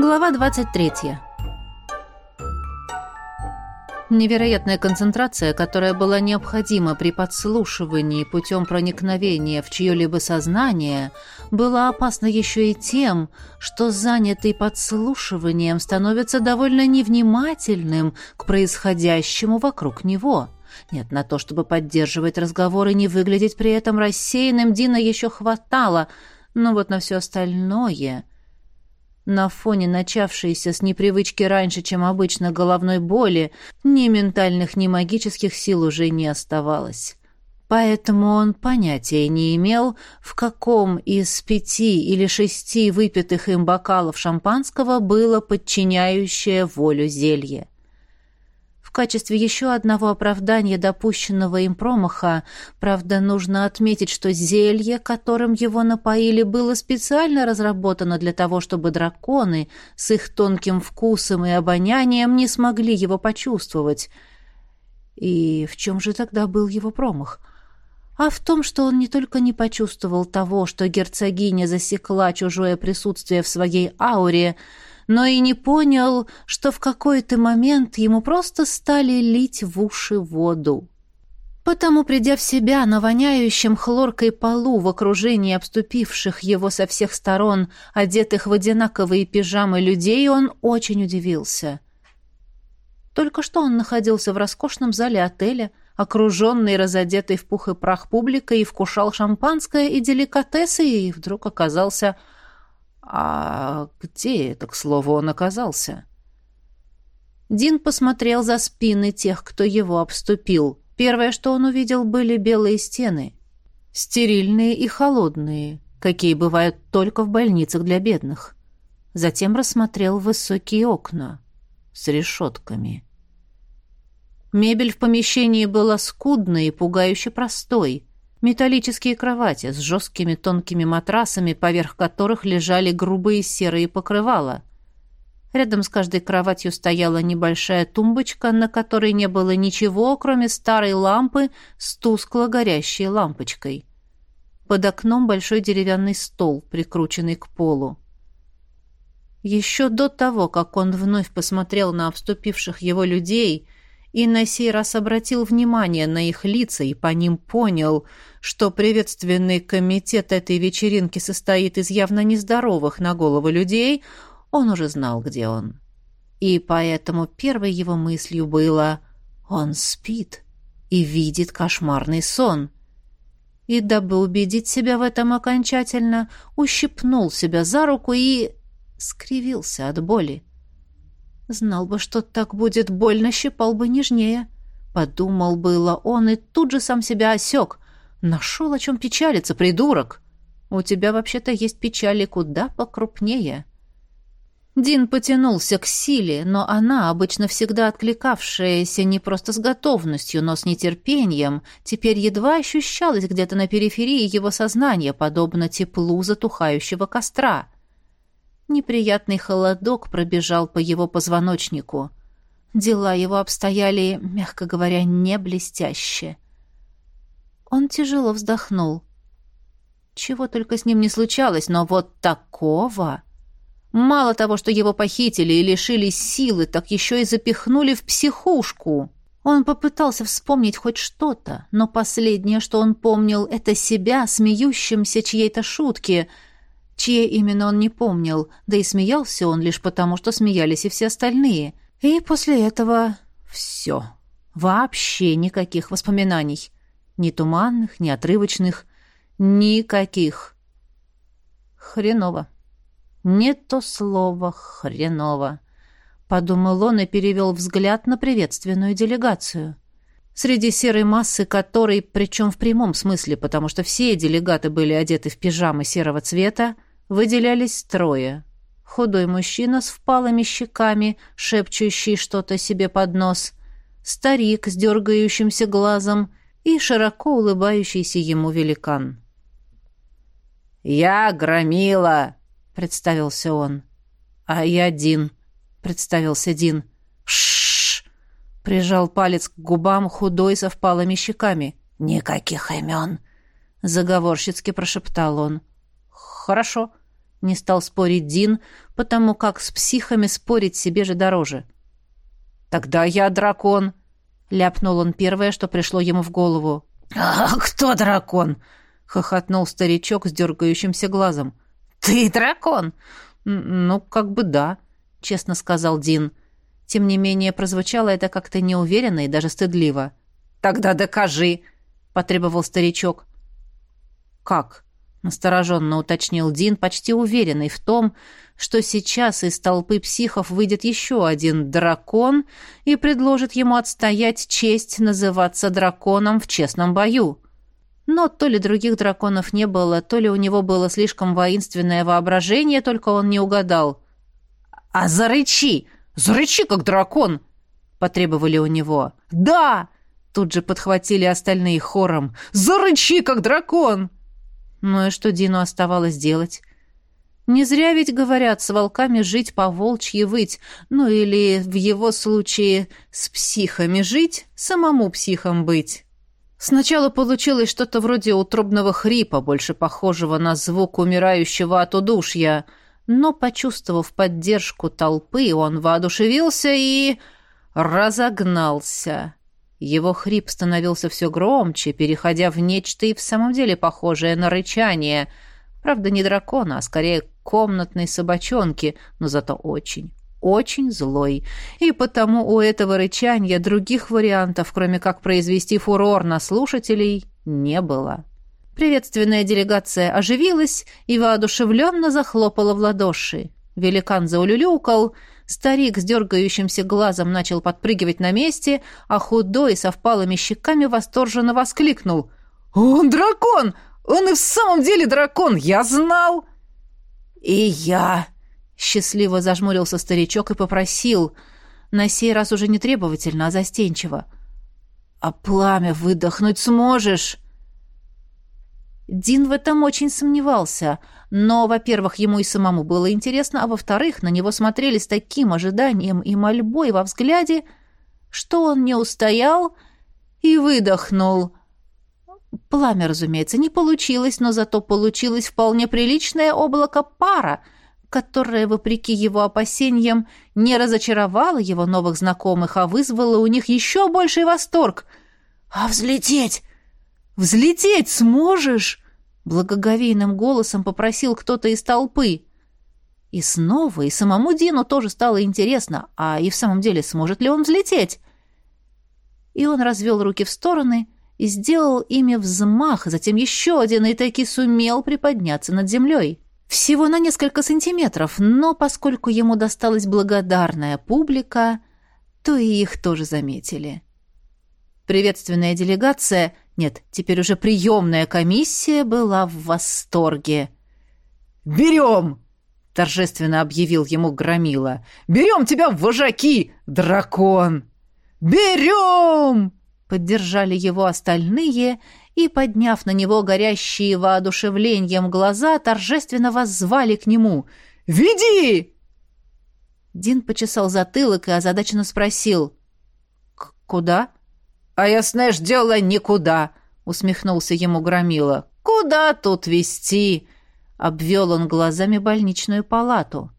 Глава 23. Невероятная концентрация, которая была необходима при подслушивании путем проникновения в чье-либо сознание, была опасна еще и тем, что занятый подслушиванием становится довольно невнимательным к происходящему вокруг него. Нет, на то, чтобы поддерживать разговор и не выглядеть при этом рассеянным, Дина еще хватало, но вот на все остальное... На фоне начавшейся с непривычки раньше, чем обычно, головной боли, ни ментальных, ни магических сил уже не оставалось. Поэтому он понятия не имел, в каком из пяти или шести выпитых им бокалов шампанского было подчиняющее волю зелье. В качестве еще одного оправдания допущенного им промаха, правда, нужно отметить, что зелье, которым его напоили, было специально разработано для того, чтобы драконы с их тонким вкусом и обонянием не смогли его почувствовать. И в чем же тогда был его промах? а в том, что он не только не почувствовал того, что герцогиня засекла чужое присутствие в своей ауре, но и не понял, что в какой-то момент ему просто стали лить в уши воду. Потому, придя в себя на воняющем хлоркой полу в окружении обступивших его со всех сторон, одетых в одинаковые пижамы людей, он очень удивился. Только что он находился в роскошном зале отеля, окруженный разодетый в пух и прах публикой, и вкушал шампанское и деликатесы, и вдруг оказался а где это, к слову, он оказался? Дин посмотрел за спины тех, кто его обступил. Первое, что он увидел, были белые стены. Стерильные и холодные, какие бывают только в больницах для бедных. Затем рассмотрел высокие окна с решетками. Мебель в помещении была скудной и пугающе простой — Металлические кровати с жесткими тонкими матрасами, поверх которых лежали грубые серые покрывала. Рядом с каждой кроватью стояла небольшая тумбочка, на которой не было ничего, кроме старой лампы с тускло горящей лампочкой. Под окном большой деревянный стол, прикрученный к полу. Еще до того, как он вновь посмотрел на обступивших его людей — и на сей раз обратил внимание на их лица и по ним понял, что приветственный комитет этой вечеринки состоит из явно нездоровых на голову людей, он уже знал, где он. И поэтому первой его мыслью было «он спит и видит кошмарный сон». И дабы убедить себя в этом окончательно, ущипнул себя за руку и скривился от боли. Знал бы, что так будет больно, щипал бы нежнее. Подумал было он и тут же сам себя осек. Нашел, о чем печалиться, придурок. У тебя вообще-то есть печали куда покрупнее. Дин потянулся к силе, но она, обычно всегда откликавшаяся не просто с готовностью, но с нетерпением, теперь едва ощущалась где-то на периферии его сознания, подобно теплу затухающего костра — Неприятный холодок пробежал по его позвоночнику. Дела его обстояли, мягко говоря, не блестяще. Он тяжело вздохнул. Чего только с ним не случалось, но вот такого... Мало того, что его похитили и лишили силы, так еще и запихнули в психушку. Он попытался вспомнить хоть что-то, но последнее, что он помнил, это себя, смеющимся чьей-то шутки — Чье именно он не помнил, да и смеялся он лишь потому, что смеялись и все остальные. И после этого все. Вообще никаких воспоминаний. Ни туманных, ни отрывочных. Никаких. Хреново. Не то слово хреново. Подумал он и перевел взгляд на приветственную делегацию. Среди серой массы которой, причем в прямом смысле, потому что все делегаты были одеты в пижамы серого цвета, выделялись трое. Худой мужчина с впалыми щеками, шепчущий что-то себе под нос, старик с дергающимся глазом и широко улыбающийся ему великан. «Я Громила!» — представился он. «А я Дин», — представился Дин. «Шшш!» — прижал палец к губам худой со впалыми щеками. «Никаких имен!» — заговорщицки прошептал он. «Хорошо», Не стал спорить Дин, потому как с психами спорить себе же дороже. «Тогда я дракон», — ляпнул он первое, что пришло ему в голову. «А кто дракон?» — хохотнул старичок с дергающимся глазом. «Ты дракон?» «Ну, как бы да», — честно сказал Дин. Тем не менее, прозвучало это как-то неуверенно и даже стыдливо. «Тогда докажи», — потребовал старичок. «Как?» — настороженно уточнил Дин, почти уверенный в том, что сейчас из толпы психов выйдет еще один дракон и предложит ему отстоять честь называться драконом в честном бою. Но то ли других драконов не было, то ли у него было слишком воинственное воображение, только он не угадал. «А зарычи! Зарычи, как дракон!» — потребовали у него. «Да!» — тут же подхватили остальные хором. «Зарычи, как дракон!» Ну и что Дину оставалось делать? Не зря ведь говорят, с волками жить по волчьи выть, ну или, в его случае, с психами жить, самому психом быть. Сначала получилось что-то вроде утробного хрипа, больше похожего на звук умирающего от удушья, но, почувствовав поддержку толпы, он воодушевился и... разогнался. Его хрип становился все громче, переходя в нечто и в самом деле похожее на рычание. Правда, не дракона, а скорее комнатной собачонки, но зато очень, очень злой, и потому у этого рычания других вариантов, кроме как произвести фурор на слушателей, не было. Приветственная делегация оживилась и воодушевленно захлопала в ладоши. Великан заулюлюкал, старик с дергающимся глазом начал подпрыгивать на месте, а худой со впалыми щеками восторженно воскликнул. «Он дракон! Он и в самом деле дракон! Я знал!» «И я!» Счастливо зажмурился старичок и попросил, на сей раз уже не требовательно, а застенчиво. «А пламя выдохнуть сможешь?» Дин в этом очень сомневался, но, во-первых, ему и самому было интересно, а во-вторых, на него смотрели с таким ожиданием и мольбой во взгляде, что он не устоял и выдохнул. Пламя, разумеется, не получилось, но зато получилось вполне приличное облако пара — которая, вопреки его опасениям, не разочаровала его новых знакомых, а вызвала у них еще больший восторг. «А взлететь? Взлететь сможешь?» Благоговейным голосом попросил кто-то из толпы. И снова, и самому Дину тоже стало интересно, а и в самом деле сможет ли он взлететь? И он развел руки в стороны и сделал ими взмах, затем еще один, и таки сумел приподняться над землей. Всего на несколько сантиметров, но поскольку ему досталась благодарная публика, то и их тоже заметили. Приветственная делегация, нет, теперь уже приемная комиссия была в восторге. «Берем!» — торжественно объявил ему Громила. «Берем тебя в вожаки, дракон!» «Берем!» — поддержали его остальные, и, подняв на него горящие воодушевлением глаза, торжественно воззвали к нему. «Веди!» Дин почесал затылок и озадаченно спросил. «Куда?» «А ясное ж дело, никуда!» — усмехнулся ему Громила. «Куда тут вести?» — обвел он глазами больничную палату.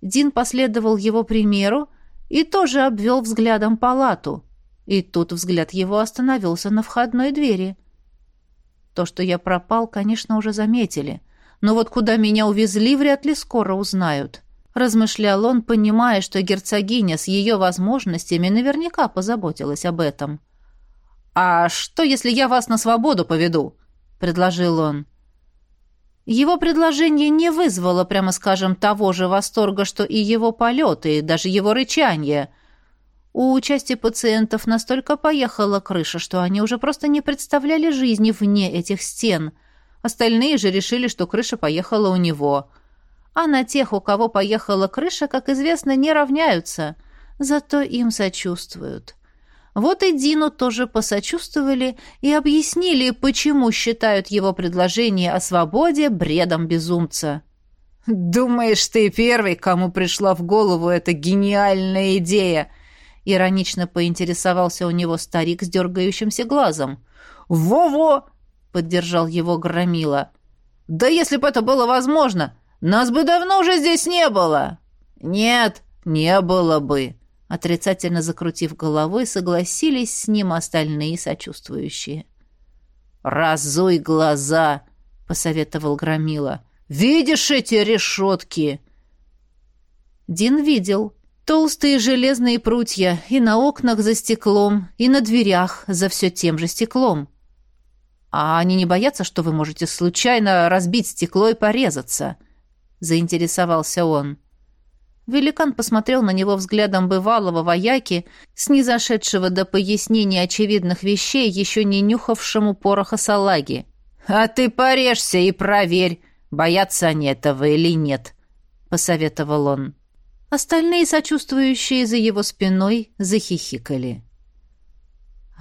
Дин последовал его примеру и тоже обвел взглядом палату. И тут взгляд его остановился на входной двери. То, что я пропал, конечно, уже заметили. Но вот куда меня увезли, вряд ли скоро узнают. Размышлял он, понимая, что герцогиня с ее возможностями наверняка позаботилась об этом. «А что, если я вас на свободу поведу?» — предложил он. Его предложение не вызвало, прямо скажем, того же восторга, что и его полеты, и даже его рычание — у части пациентов настолько поехала крыша, что они уже просто не представляли жизни вне этих стен. Остальные же решили, что крыша поехала у него. А на тех, у кого поехала крыша, как известно, не равняются. Зато им сочувствуют. Вот и Дину тоже посочувствовали и объяснили, почему считают его предложение о свободе бредом безумца. «Думаешь, ты первый, кому пришла в голову эта гениальная идея?» Иронично поинтересовался у него старик с дергающимся глазом. «Во-во!» — поддержал его Громила. «Да если бы это было возможно! Нас бы давно уже здесь не было!» «Нет, не было бы!» Отрицательно закрутив головой, согласились с ним остальные сочувствующие. «Разуй глаза!» — посоветовал Громила. «Видишь эти решетки?» Дин видел. Толстые железные прутья и на окнах за стеклом, и на дверях за все тем же стеклом. А они не боятся, что вы можете случайно разбить стекло и порезаться? Заинтересовался он. Великан посмотрел на него взглядом бывалого вояки, снизошедшего до пояснения очевидных вещей, еще не нюхавшему пороха салаги. «А ты порежься и проверь, боятся они этого или нет», — посоветовал он. Остальные, сочувствующие за его спиной, захихикали.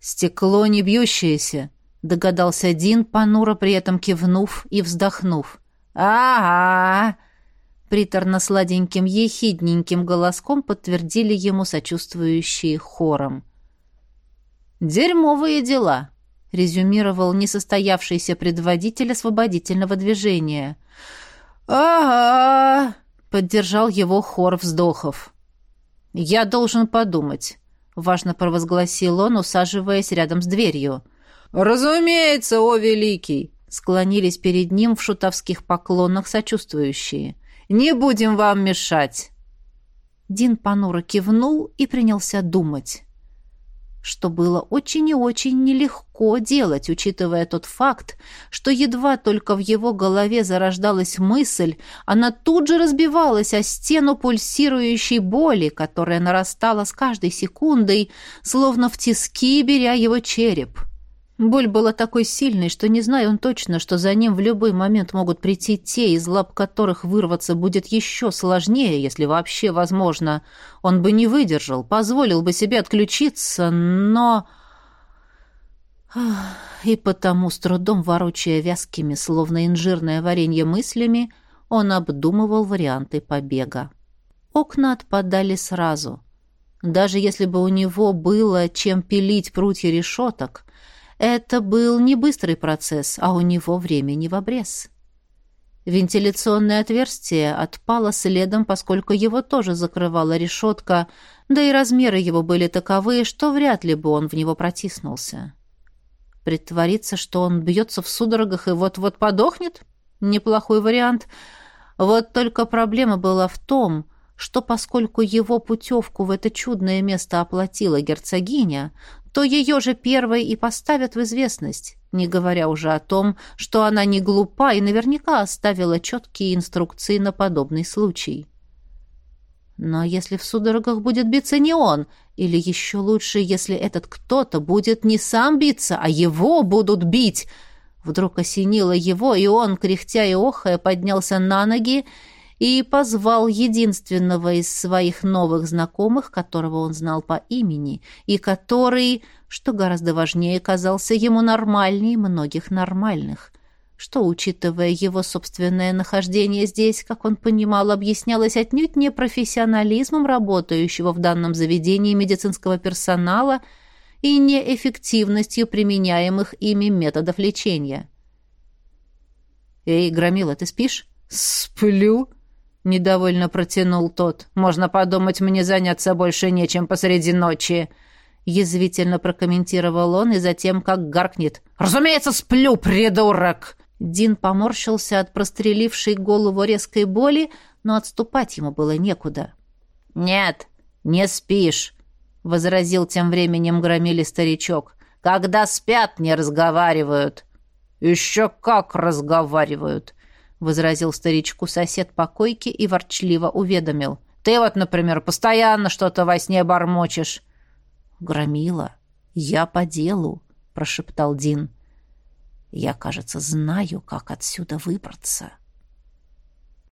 «Стекло не бьющееся», — догадался Дин, понуро при этом кивнув и вздохнув. «Ага!» Приторно-сладеньким, ехидненьким голоском подтвердили ему сочувствующие хором. «Дерьмовые дела», — резюмировал несостоявшийся предводитель освободительного движения. «Ага!» — поддержал его хор вздохов. «Я должен подумать», — важно провозгласил он, усаживаясь рядом с дверью. «Разумеется, о великий!» — склонились перед ним в шутовских поклонах сочувствующие. Не будем вам мешать!» Дин понуро кивнул и принялся думать. Что было очень и очень нелегко делать, учитывая тот факт, что едва только в его голове зарождалась мысль, она тут же разбивалась о стену пульсирующей боли, которая нарастала с каждой секундой, словно в тиски беря его череп. — Боль была такой сильной, что не зная он точно, что за ним в любой момент могут прийти те, из лап которых вырваться будет еще сложнее, если вообще возможно. Он бы не выдержал, позволил бы себе отключиться, но... И потому, с трудом ворочая вязкими, словно инжирное варенье мыслями, он обдумывал варианты побега. Окна отпадали сразу. Даже если бы у него было чем пилить прутья решеток, это был не быстрый процесс, а у него времени в обрез. Вентиляционное отверстие отпало следом, поскольку его тоже закрывала решетка, да и размеры его были таковы, что вряд ли бы он в него протиснулся. Притвориться, что он бьется в судорогах и вот-вот подохнет? Неплохой вариант. Вот только проблема была в том, что поскольку его путевку в это чудное место оплатила герцогиня, то ее же первой и поставят в известность, не говоря уже о том, что она не глупа и наверняка оставила четкие инструкции на подобный случай. Но если в судорогах будет биться не он, или еще лучше, если этот кто-то будет не сам биться, а его будут бить, вдруг осенило его, и он, кряхтя и охая, поднялся на ноги и позвал единственного из своих новых знакомых, которого он знал по имени, и который, что гораздо важнее, казался ему нормальнее многих нормальных, что, учитывая его собственное нахождение здесь, как он понимал, объяснялось отнюдь не профессионализмом работающего в данном заведении медицинского персонала и неэффективностью применяемых ими методов лечения. «Эй, Громила, ты спишь?» «Сплю», Недовольно протянул тот. «Можно подумать, мне заняться больше нечем посреди ночи!» Язвительно прокомментировал он и затем как гаркнет. «Разумеется, сплю, придурок!» Дин поморщился от прострелившей голову резкой боли, но отступать ему было некуда. «Нет, не спишь», — возразил тем временем громили старичок. «Когда спят, не разговаривают». «Еще как разговаривают!» — возразил старичку сосед по койке и ворчливо уведомил. «Ты вот, например, постоянно что-то во сне бормочешь». «Громила, я по делу», — прошептал Дин. «Я, кажется, знаю, как отсюда выбраться».